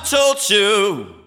I told you.